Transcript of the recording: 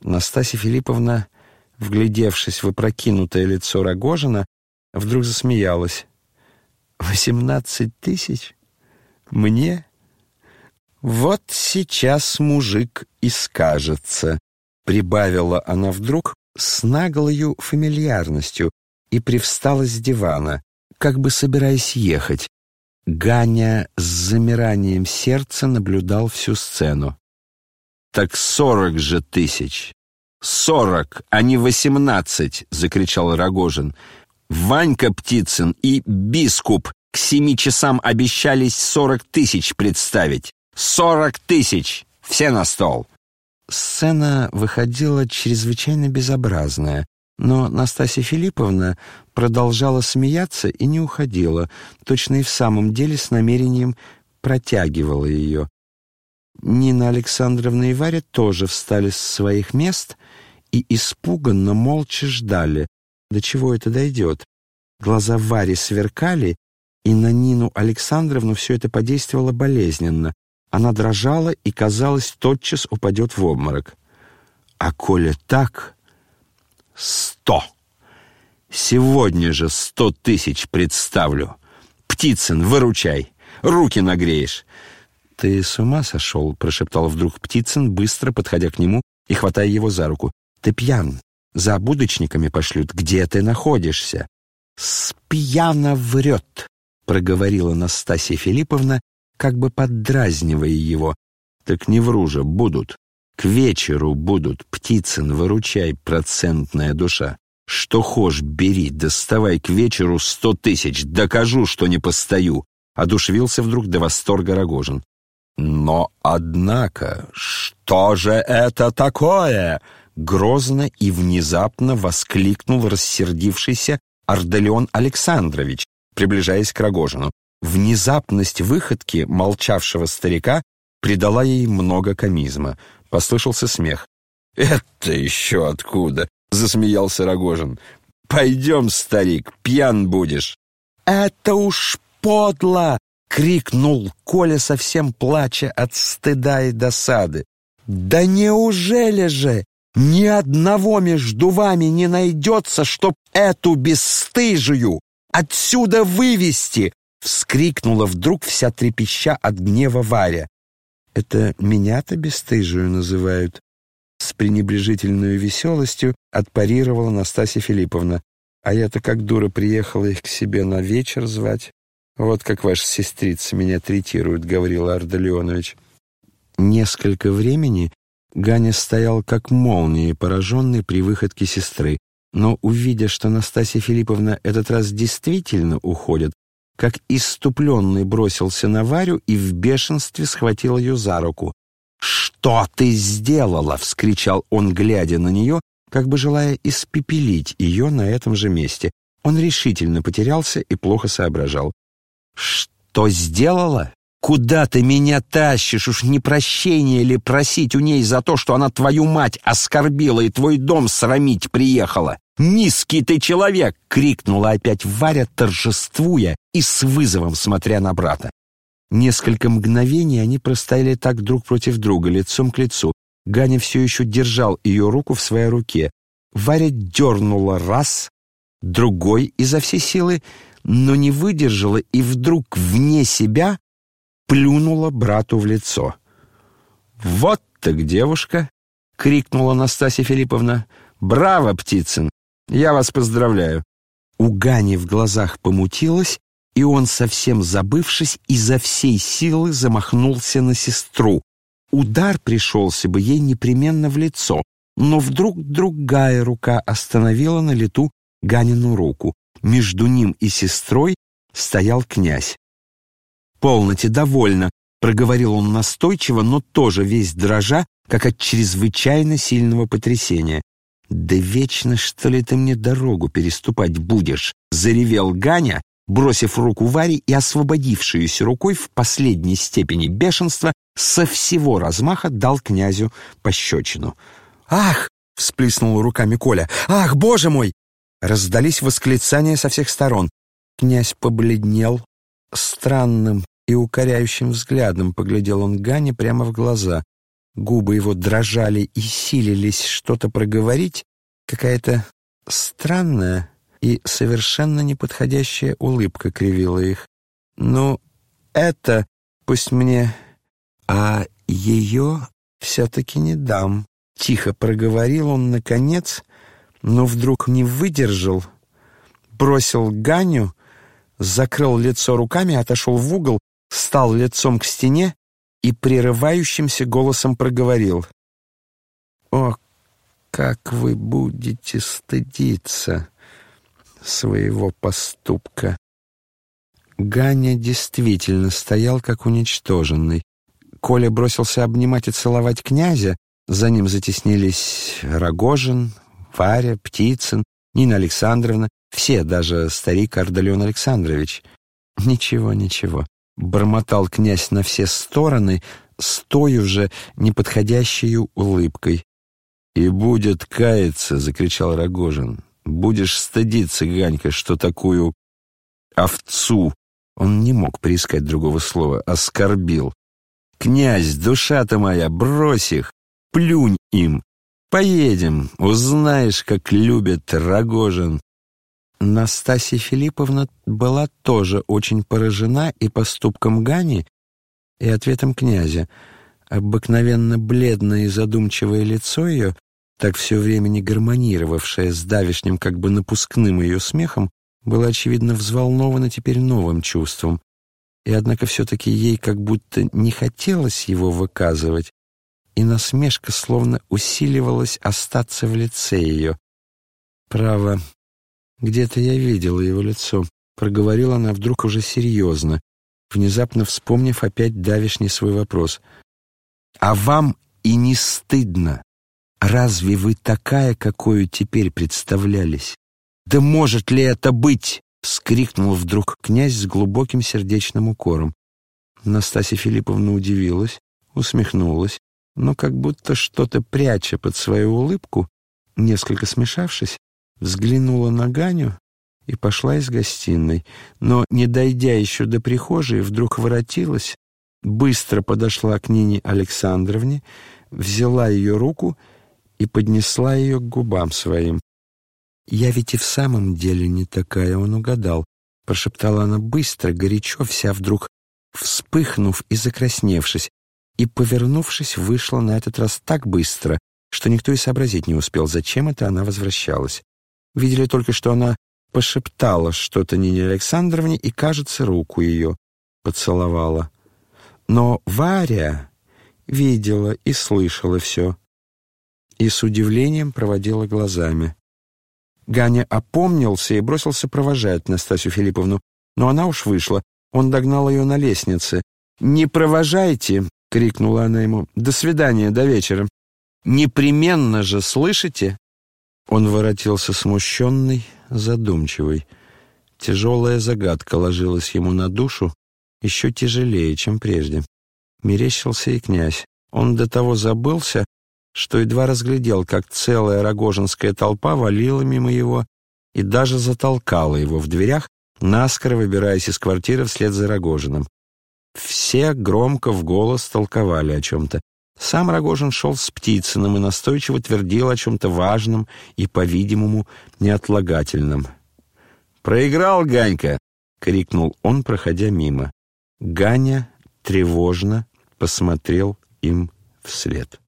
Настасья Филипповна, вглядевшись в опрокинутое лицо Рогожина, вдруг засмеялась. «Восемнадцать тысяч? Мне? Вот сейчас мужик и скажется», — прибавила она вдруг с наглою фамильярностью и привстала с дивана, как бы собираясь ехать. Ганя с замиранием сердца наблюдал всю сцену. «Так сорок же тысяч! Сорок, а не восемнадцать!» — закричал Рогожин. «Ванька Птицын и Бискуп к семи часам обещались сорок тысяч представить! Сорок тысяч! Все на стол!» Сцена выходила чрезвычайно безобразная, но Настасья Филипповна продолжала смеяться и не уходила, точно и в самом деле с намерением протягивала ее. Нина Александровна и Варя тоже встали с своих мест и испуганно, молча ждали, до чего это дойдет. Глаза Вари сверкали, и на Нину Александровну все это подействовало болезненно. Она дрожала и, казалось, тотчас упадет в обморок. А коли так, сто. Сегодня же сто тысяч представлю. Птицын, выручай, руки нагреешь. «Ты с ума сошел?» — прошептал вдруг Птицын, быстро подходя к нему и хватая его за руку. «Ты пьян. За будочниками пошлют. Где ты находишься?» «Спьяно врет», — проговорила Настасья Филипповна, как бы поддразнивая его. «Так не вру же, будут. К вечеру будут. Птицын, выручай, процентная душа. Что хошь, бери, доставай к вечеру сто тысяч. Докажу, что не постою». Одушевился вдруг до восторга Рогожин. Но, однако, что же это такое? Грозно и внезапно воскликнул рассердившийся Арделеон Александрович, приближаясь к Рогожину. Внезапность выходки молчавшего старика придала ей много комизма. Послышался смех. «Это еще откуда?» — засмеялся Рогожин. «Пойдем, старик, пьян будешь». «Это уж подло!» — крикнул Коля, совсем плача от стыда и досады. «Да неужели же ни одного между вами не найдется, чтоб эту бесстыжую отсюда вывести?» — вскрикнула вдруг вся трепеща от гнева Варя. «Это меня-то бесстыжую называют?» С пренебрежительной веселостью отпарировала Настасья Филипповна. «А я-то как дура приехала их к себе на вечер звать». «Вот как ваша сестрица меня третирует», — говорил Ардалионович. Несколько времени Ганя стоял как молнией, пораженный при выходке сестры, но, увидя, что Настасья Филипповна этот раз действительно уходит, как иступленный бросился на Варю и в бешенстве схватил ее за руку. «Что ты сделала?» — вскричал он, глядя на нее, как бы желая испепелить ее на этом же месте. Он решительно потерялся и плохо соображал. «Что сделала? Куда ты меня тащишь? Уж не прощение ли просить у ней за то, что она твою мать оскорбила и твой дом срамить приехала? Низкий ты человек!» — крикнула опять Варя, торжествуя и с вызовом смотря на брата. Несколько мгновений они простояли так друг против друга, лицом к лицу. Ганя все еще держал ее руку в своей руке. Варя дернула раз, другой изо всей силы, но не выдержала и вдруг вне себя плюнула брату в лицо. «Вот так девушка!» — крикнула Настасья Филипповна. «Браво, Птицын! Я вас поздравляю!» У Гани в глазах помутилось, и он, совсем забывшись, изо всей силы замахнулся на сестру. Удар пришелся бы ей непременно в лицо, но вдруг другая рука остановила на лету Ганину руку. Между ним и сестрой стоял князь. «Полноте, довольно», — проговорил он настойчиво, но тоже весь дрожа, как от чрезвычайно сильного потрясения. «Да вечно, что ли, ты мне дорогу переступать будешь?» — заревел Ганя, бросив руку Варе и освободившуюся рукой в последней степени бешенства, со всего размаха дал князю пощечину. «Ах!» — всплеснул руками Коля. «Ах, боже мой!» Раздались восклицания со всех сторон. Князь побледнел. Странным и укоряющим взглядом поглядел он Гане прямо в глаза. губы его дрожали и силились что-то проговорить, какая-то странная и совершенно неподходящая улыбка кривила их. «Ну, это пусть мне, а ее все-таки не дам», — тихо проговорил он наконец, но вдруг не выдержал, бросил Ганю, закрыл лицо руками, отошел в угол, стал лицом к стене и прерывающимся голосом проговорил. «О, как вы будете стыдиться своего поступка!» Ганя действительно стоял как уничтоженный. Коля бросился обнимать и целовать князя, за ним затеснились Рогожин, Варя, Птицын, Нина Александровна, все, даже старик Ардалион Александрович. Ничего, ничего бормотал князь на все стороны с той уже неподходящей улыбкой. «И будет каяться!» — закричал Рогожин. «Будешь стыдиться, Ганька, что такую овцу...» Он не мог приискать другого слова. Оскорбил. «Князь, душа-то моя, брось их! Плюнь им! Поедем, узнаешь, как любит Рогожин!» Настасья Филипповна была тоже очень поражена и поступком Гани, и ответом князя. Обыкновенно бледное и задумчивое лицо ее, так все время не гармонировавшее с давишним как бы напускным ее смехом, было, очевидно, взволновано теперь новым чувством. И однако все-таки ей как будто не хотелось его выказывать, и насмешка словно усиливалась остаться в лице ее. Право, где-то я видела его лицо. Проговорила она вдруг уже серьезно, внезапно вспомнив опять давишний свой вопрос. «А вам и не стыдно? Разве вы такая, какую теперь представлялись? Да может ли это быть?» — вскрикнул вдруг князь с глубоким сердечным укором. Настасья Филипповна удивилась, усмехнулась, но как будто что-то пряча под свою улыбку, несколько смешавшись, взглянула на Ганю и пошла из гостиной, но, не дойдя еще до прихожей, вдруг воротилась, быстро подошла к Нине Александровне, взяла ее руку и поднесла ее к губам своим. «Я ведь и в самом деле не такая, он угадал», — прошептала она быстро, горячо, вся вдруг вспыхнув и закрасневшись, и, повернувшись, вышла на этот раз так быстро, что никто и сообразить не успел, зачем это она возвращалась. Видели только, что она пошептала что-то Нине Александровне и, кажется, руку ее поцеловала. Но Варя видела и слышала все и с удивлением проводила глазами. Ганя опомнился и бросился провожать Настасью Филипповну, но она уж вышла. Он догнал ее на лестнице. «Не провожайте!» — крикнула она ему. «До свидания, до вечера!» «Непременно же, слышите?» Он воротился смущенный, задумчивый. Тяжелая загадка ложилась ему на душу, еще тяжелее, чем прежде. Мерещился и князь. Он до того забылся, что едва разглядел, как целая рогожинская толпа валила мимо его и даже затолкала его в дверях, наскоро выбираясь из квартиры вслед за Рогожиным. Все громко в голос толковали о чем-то. Сам Рогожин шел с Птицыным и настойчиво твердил о чем-то важном и, по-видимому, неотлагательном. «Проиграл, Ганька!» — крикнул он, проходя мимо. Ганя тревожно посмотрел им вслед.